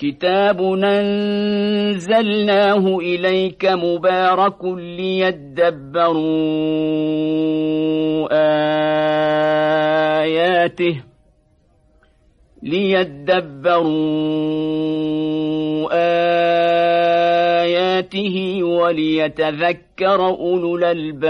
كتاب أنزلناه إليك مبارك ليدبروا آياته ليدبروا آياته وليتذكر أولو الألباب.